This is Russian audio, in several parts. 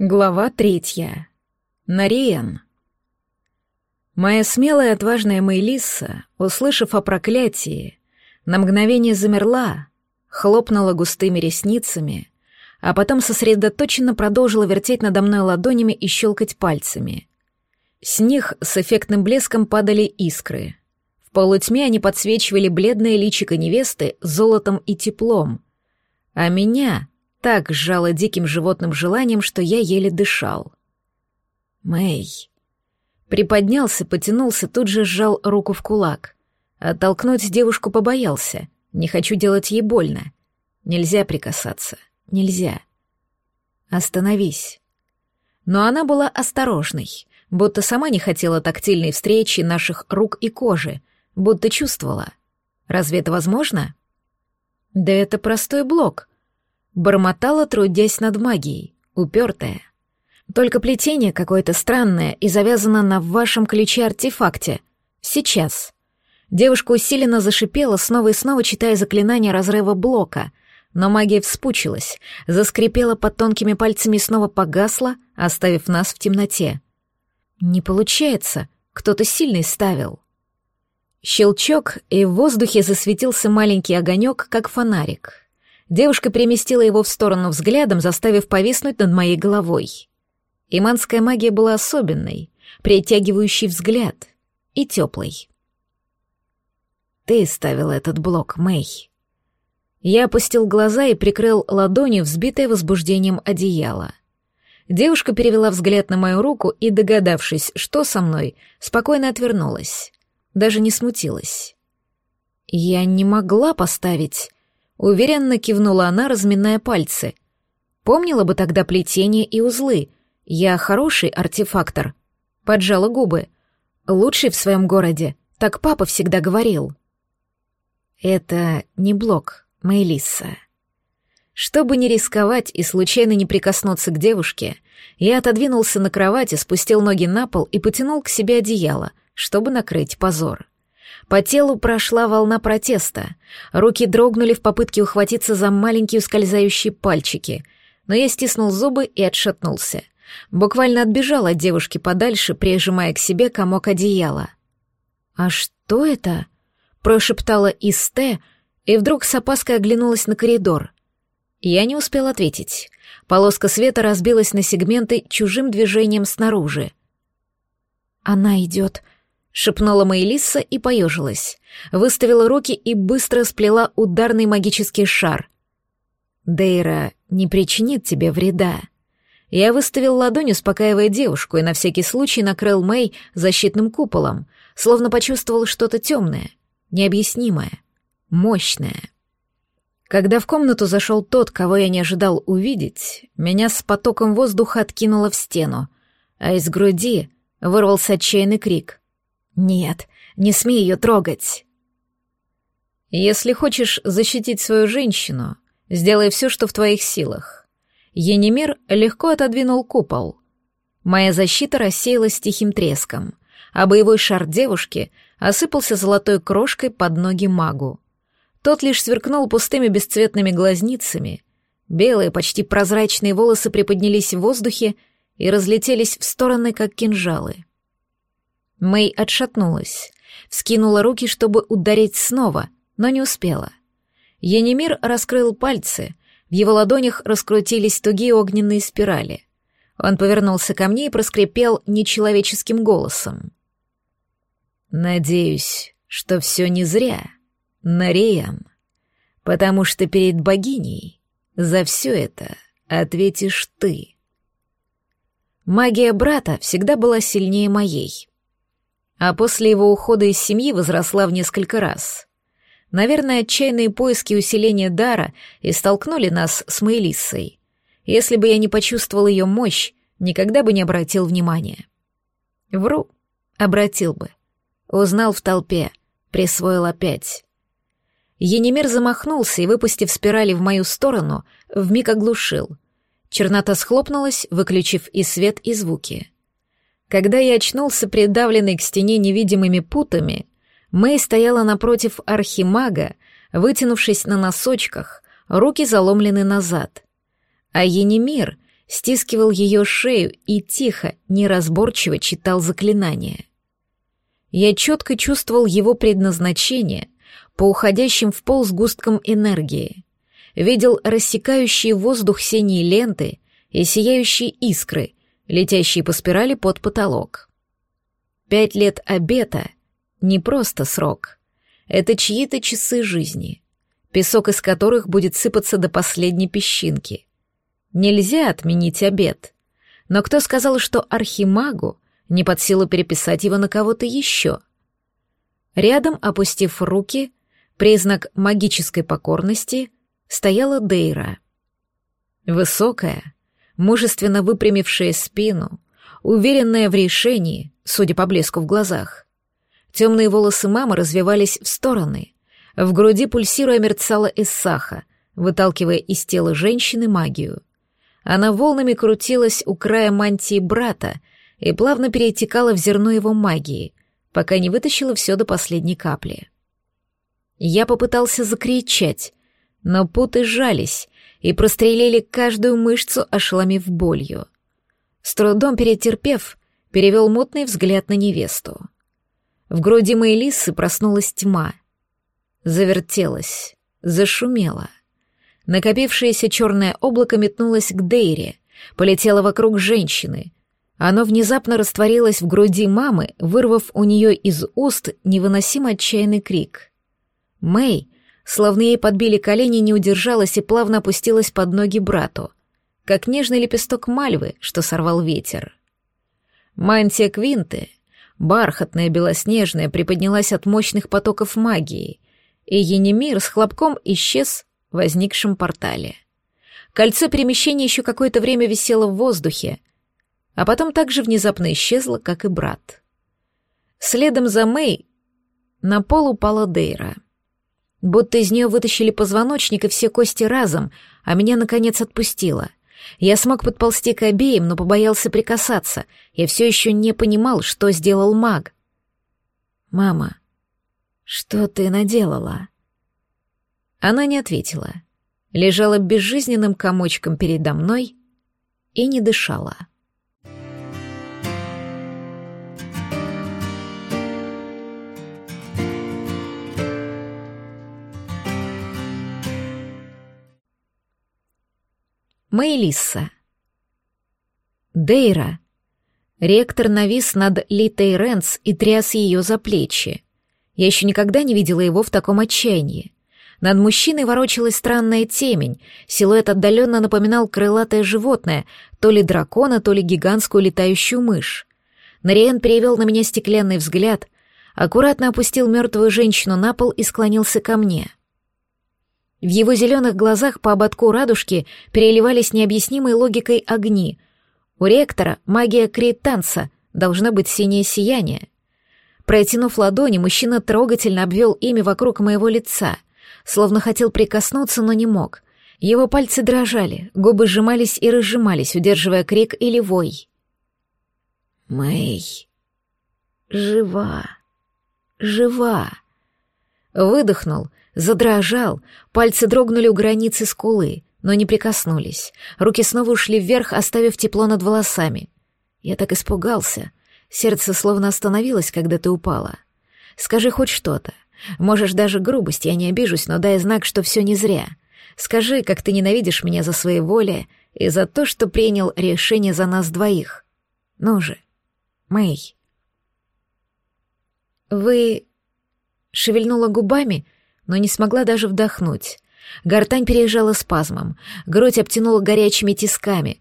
Глава третья. Нариен. Моя смелая отважная Мейлисса, услышав о проклятии, на мгновение замерла, хлопнула густыми ресницами, а потом сосредоточенно продолжила вертеть надо мной ладонями и щелкать пальцами. С них с эффектным блеском падали искры. В полутьме они подсвечивали бледное личико невесты золотом и теплом, а меня так сжало диким животным желанием, что я еле дышал. Мэй. Приподнялся, потянулся, тут же сжал руку в кулак. Оттолкнуть девушку побоялся. Не хочу делать ей больно. Нельзя прикасаться. Нельзя. Остановись. Но она была осторожной, будто сама не хотела тактильной встречи наших рук и кожи, будто чувствовала. Разве это возможно? Да это простой блок — Бормотала, трудясь над магией, упертая. Только плетение какое-то странное и завязано на вашем ключе-артефакте. Сейчас. Девушка усиленно зашипела, снова и снова читая заклинание разрыва блока, но магия вспучилась, заскрипела под тонкими пальцами и снова погасла, оставив нас в темноте. Не получается, кто-то сильный ставил. Щелчок, и в воздухе засветился маленький огонек, как фонарик. Девушка переместила его в сторону взглядом, заставив повиснуть над моей головой. Иманская магия была особенной, притягивающей взгляд и теплой. «Ты ставил этот блок, Мэй». Я опустил глаза и прикрыл ладонью взбитое возбуждением одеяло. Девушка перевела взгляд на мою руку и, догадавшись, что со мной, спокойно отвернулась. Даже не смутилась. Я не могла поставить Уверенно кивнула она, разминая пальцы. Помнила бы тогда плетение и узлы. Я хороший артефактор. Поджала губы. Лучший в своем городе. Так папа всегда говорил. Это не блок, Мэйлисса. Чтобы не рисковать и случайно не прикоснуться к девушке, я отодвинулся на кровати, спустил ноги на пол и потянул к себе одеяло, чтобы накрыть позор. По телу прошла волна протеста. Руки дрогнули в попытке ухватиться за маленькие ускользающие пальчики, но я стиснул зубы и отшатнулся. Буквально отбежал от девушки подальше, прижимая к себе комок одеяла. «А что это?» — прошептала Исте, и вдруг с опаской оглянулась на коридор. Я не успел ответить. Полоска света разбилась на сегменты чужим движением снаружи. «Она идет», шепнула Мэйлисса и поежилась, выставила руки и быстро сплела ударный магический шар. «Дейра не причинит тебе вреда». Я выставил ладонь, успокаивая девушку, и на всякий случай накрыл Мэй защитным куполом, словно почувствовал что-то темное, необъяснимое, мощное. Когда в комнату зашел тот, кого я не ожидал увидеть, меня с потоком воздуха откинуло в стену, а из груди вырвался отчаянный крик. «Нет, не смей ее трогать!» «Если хочешь защитить свою женщину, сделай все, что в твоих силах». Енемир легко отодвинул купол. Моя защита рассеялась тихим треском, а боевой шар девушки осыпался золотой крошкой под ноги магу. Тот лишь сверкнул пустыми бесцветными глазницами. Белые, почти прозрачные волосы приподнялись в воздухе и разлетелись в стороны, как кинжалы. Мэй отшатнулась, вскинула руки, чтобы ударить снова, но не успела. Янемир раскрыл пальцы, в его ладонях раскрутились тугие огненные спирали. Он повернулся ко мне и проскрипел нечеловеческим голосом. «Надеюсь, что все не зря, Нареян, потому что перед богиней за все это ответишь ты». Магия брата всегда была сильнее моей а после его ухода из семьи возросла в несколько раз. Наверное, отчаянные поиски усиления дара и столкнули нас с Мейлиссой. Если бы я не почувствовал ее мощь, никогда бы не обратил внимания. Вру, обратил бы. Узнал в толпе, присвоил опять. Енемир замахнулся и, выпустив спирали в мою сторону, вмиг оглушил. Чернота схлопнулась, выключив и свет, и звуки. Когда я очнулся, придавленный к стене невидимыми путами, Мэй стояла напротив архимага, вытянувшись на носочках, руки заломлены назад. А Енемир стискивал ее шею и тихо, неразборчиво читал заклинания. Я четко чувствовал его предназначение по уходящим в пол сгусткам энергии, видел рассекающие воздух синие ленты и сияющие искры, летящие по спирали под потолок. Пять лет обета — не просто срок. Это чьи-то часы жизни, песок из которых будет сыпаться до последней песчинки. Нельзя отменить обет. Но кто сказал, что архимагу не под силу переписать его на кого-то еще? Рядом, опустив руки, признак магической покорности, стояла Дейра. Высокая, мужественно выпрямившая спину, уверенная в решении, судя по блеску в глазах. Темные волосы мамы развивались в стороны. В груди пульсируя мерцала Иссаха, выталкивая из тела женщины магию. Она волнами крутилась у края мантии брата и плавно перетекала в зерно его магии, пока не вытащила все до последней капли. Я попытался закричать, но путы сжались и прострелили каждую мышцу, ошеломив болью. С трудом перетерпев, перевел мутный взгляд на невесту. В груди моей лисы проснулась тьма. Завертелась, зашумела. Накопившееся черное облако метнулось к Дейре, полетело вокруг женщины. Оно внезапно растворилось в груди мамы, вырвав у нее из уст невыносимо отчаянный крик. Мэй, словно ей подбили колени, не удержалась и плавно опустилась под ноги брату, как нежный лепесток мальвы, что сорвал ветер. Мантия Квинты, бархатная, белоснежная, приподнялась от мощных потоков магии, и Енемир с хлопком исчез в возникшем портале. Кольцо перемещения еще какое-то время висело в воздухе, а потом также внезапно исчезло, как и брат. Следом за Мэй на пол упала Дейра. Будто из нее вытащили позвоночник и все кости разом, а меня, наконец, отпустило. Я смог подползти к обеим, но побоялся прикасаться. Я все еще не понимал, что сделал маг. «Мама, что ты наделала?» Она не ответила. Лежала безжизненным комочком передо мной и не дышала. Мэйлисса. Дейра. Ректор навис над Литой Ренс и тряс ее за плечи. Я еще никогда не видела его в таком отчаянии. Над мужчиной ворочалась странная темень, силуэт отдаленно напоминал крылатое животное, то ли дракона, то ли гигантскую летающую мышь. Нариен перевел на меня стеклянный взгляд, аккуратно опустил мертвую женщину на пол и склонился ко мне. В его зеленых глазах по ободку радужки переливались необъяснимой логикой огни. У ректора магия кританца, должно быть синее сияние. Протянув ладони, мужчина трогательно обвел ими вокруг моего лица — словно хотел прикоснуться, но не мог. Его пальцы дрожали, губы сжимались и разжимались, удерживая крик или вой. «Мэй! Жива! Жива!» Выдохнул, задрожал, пальцы дрогнули у границы скулы, но не прикоснулись. Руки снова ушли вверх, оставив тепло над волосами. Я так испугался. Сердце словно остановилось, когда ты упала. Скажи хоть что-то. Можешь даже грубость, я не обижусь, но дай знак, что все не зря. Скажи, как ты ненавидишь меня за своей воли и за то, что принял решение за нас двоих. Ну же, Мэй. Вы... Шевельнула губами, но не смогла даже вдохнуть. Гортань переезжала спазмом, грудь обтянула горячими тисками,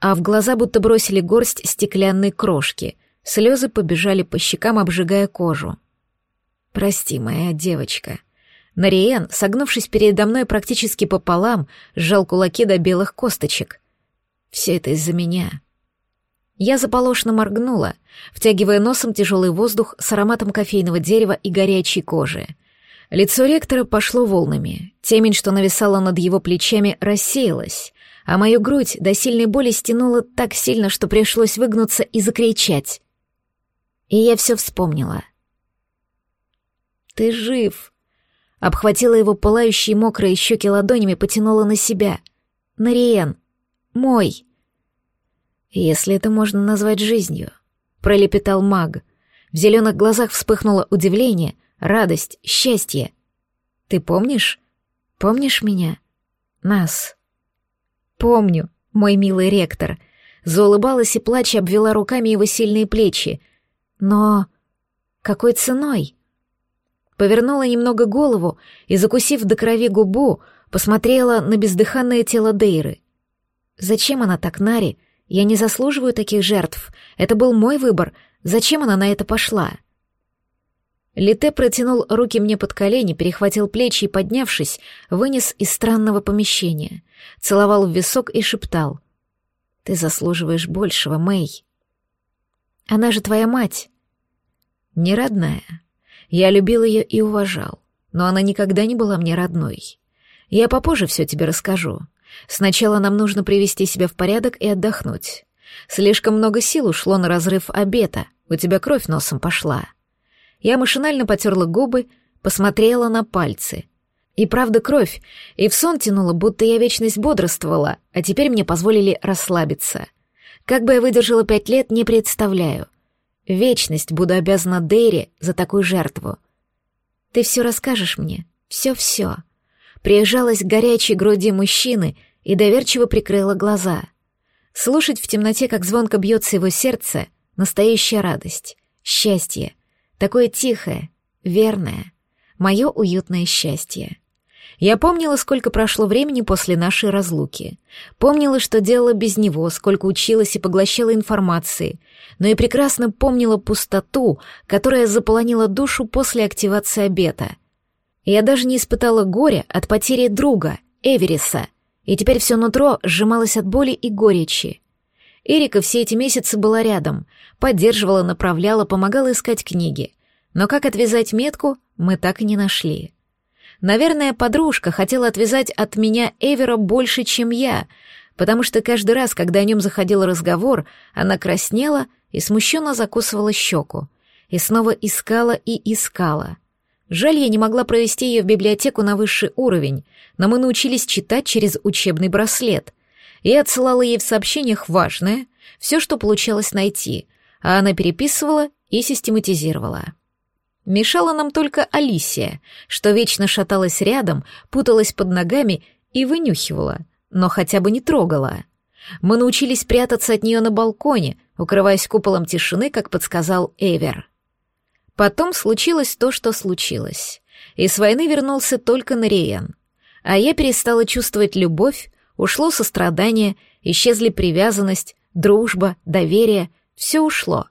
а в глаза будто бросили горсть стеклянной крошки. Слезы побежали по щекам, обжигая кожу. «Прости, моя девочка». Нариен, согнувшись передо мной практически пополам, сжал кулаки до белых косточек. «Все это из-за меня». Я заполошно моргнула, втягивая носом тяжелый воздух с ароматом кофейного дерева и горячей кожи. Лицо ректора пошло волнами. Темень, что нависала над его плечами, рассеялась, а мою грудь до сильной боли стянула так сильно, что пришлось выгнуться и закричать. И я все вспомнила — ты жив!» Обхватила его пылающие мокрые щеки ладонями, потянула на себя. «Нариен! Мой!» «Если это можно назвать жизнью», — пролепетал маг. В зеленых глазах вспыхнуло удивление, радость, счастье. «Ты помнишь? Помнишь меня? Нас?» «Помню, мой милый ректор», — заулыбалась и плача обвела руками его сильные плечи. «Но какой ценой?» Повернула немного голову и, закусив до крови губу, посмотрела на бездыханное тело Дейры. «Зачем она так, Нари? Я не заслуживаю таких жертв. Это был мой выбор. Зачем она на это пошла? Лите протянул руки мне под колени, перехватил плечи и, поднявшись, вынес из странного помещения. Целовал в висок и шептал. «Ты заслуживаешь большего, Мэй». «Она же твоя мать». «Не родная. Я любил ее и уважал, но она никогда не была мне родной. Я попозже все тебе расскажу. Сначала нам нужно привести себя в порядок и отдохнуть. Слишком много сил ушло на разрыв обета, у тебя кровь носом пошла. Я машинально потерла губы, посмотрела на пальцы. И правда кровь, и в сон тянула, будто я вечность бодрствовала, а теперь мне позволили расслабиться. Как бы я выдержала пять лет, не представляю. Вечность буду обязана Дейре за такую жертву. Ты все расскажешь мне, все-все прижалась к горячей груди мужчины и доверчиво прикрыла глаза. Слушать в темноте, как звонко бьется его сердце, настоящая радость, счастье, такое тихое, верное, мое уютное счастье. Я помнила, сколько прошло времени после нашей разлуки. Помнила, что делала без него, сколько училась и поглощала информации, но и прекрасно помнила пустоту, которая заполонила душу после активации обета — я даже не испытала горя от потери друга, Эвериса, и теперь все нутро сжималось от боли и горечи. Эрика все эти месяцы была рядом, поддерживала, направляла, помогала искать книги. Но как отвязать метку, мы так и не нашли. Наверное, подружка хотела отвязать от меня Эвера больше, чем я, потому что каждый раз, когда о нем заходил разговор, она краснела и смущенно закусывала щеку. И снова искала и искала — Жаль, я не могла провести ее в библиотеку на высший уровень, но мы научились читать через учебный браслет. Я отсылала ей в сообщениях важное, все, что получалось найти, а она переписывала и систематизировала. Мешала нам только Алисия, что вечно шаталась рядом, путалась под ногами и вынюхивала, но хотя бы не трогала. Мы научились прятаться от нее на балконе, укрываясь куполом тишины, как подсказал Эвер. Потом случилось то, что случилось. И с войны вернулся только Нариен. А я перестала чувствовать любовь, ушло сострадание, исчезли привязанность, дружба, доверие. Все ушло.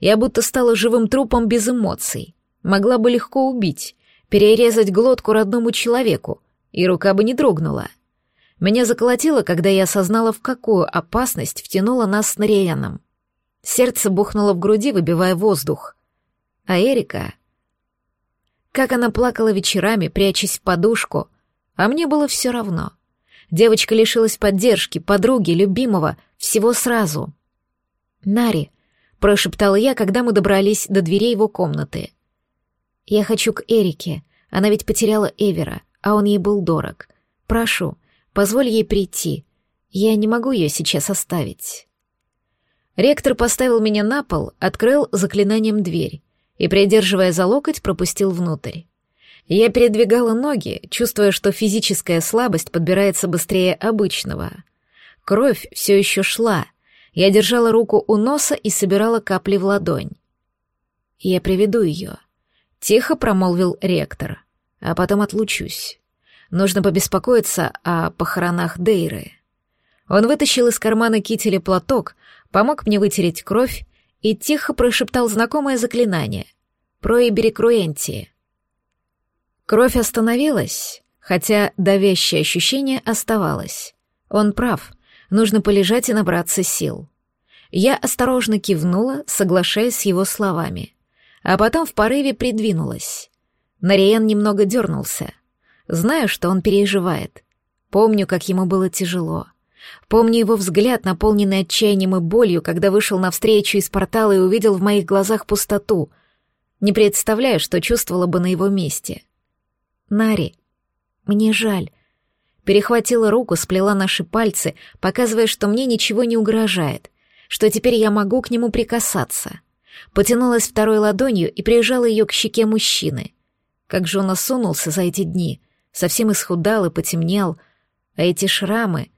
Я будто стала живым трупом без эмоций. Могла бы легко убить, перерезать глотку родному человеку, и рука бы не дрогнула. Меня заколотило, когда я осознала, в какую опасность втянула нас с Нариеном. Сердце бухнуло в груди, выбивая воздух. А Эрика... Как она плакала вечерами, прячась в подушку, а мне было все равно. Девочка лишилась поддержки, подруги, любимого, всего сразу. «Нари», — прошептала я, когда мы добрались до дверей его комнаты. «Я хочу к Эрике. Она ведь потеряла Эвера, а он ей был дорог. Прошу, позволь ей прийти. Я не могу ее сейчас оставить». Ректор поставил меня на пол, открыл заклинанием дверь и, придерживая за локоть, пропустил внутрь. Я передвигала ноги, чувствуя, что физическая слабость подбирается быстрее обычного. Кровь все еще шла. Я держала руку у носа и собирала капли в ладонь. «Я приведу ее», — тихо промолвил ректор, «а потом отлучусь. Нужно побеспокоиться о похоронах Дейры». Он вытащил из кармана кителя платок, помог мне вытереть кровь и тихо прошептал знакомое заклинание — «Проиберикруэнти». Кровь остановилась, хотя давящее ощущение оставалось. Он прав, нужно полежать и набраться сил. Я осторожно кивнула, соглашаясь с его словами, а потом в порыве придвинулась. Нариен немного дернулся. Знаю, что он переживает. Помню, как ему было тяжело — Помню его взгляд, наполненный отчаянием и болью, когда вышел навстречу из портала и увидел в моих глазах пустоту. Не представляю, что чувствовала бы на его месте. Нари, мне жаль. Перехватила руку, сплела наши пальцы, показывая, что мне ничего не угрожает. что теперь я могу к нему прикасаться. Потянулась второй ладонью и прижала ее к щеке мужчины. Как же он осунулся за эти дни, совсем исхудал и потемнел, а эти шрамы —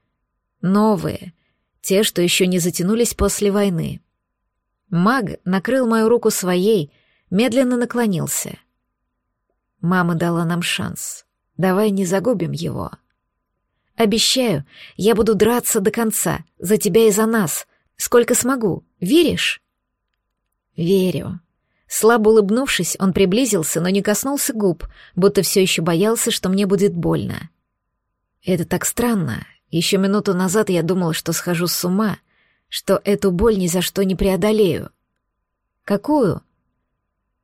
новые, те, что еще не затянулись после войны. Маг накрыл мою руку своей, медленно наклонился. Мама дала нам шанс. Давай не загубим его. Обещаю, я буду драться до конца, за тебя и за нас, сколько смогу. Веришь? Верю. Слабо улыбнувшись, он приблизился, но не коснулся губ, будто все еще боялся, что мне будет больно. Это так странно. Еще минуту назад я думала, что схожу с ума, что эту боль ни за что не преодолею. Какую?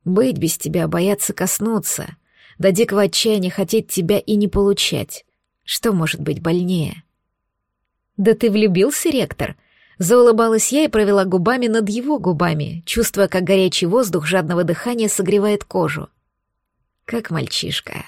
Быть без тебя, бояться коснуться, до дикого отчаяния хотеть тебя и не получать. Что может быть больнее? Да ты влюбился, ректор? Заулыбалась я и провела губами над его губами, чувствуя, как горячий воздух жадного дыхания согревает кожу. Как мальчишка.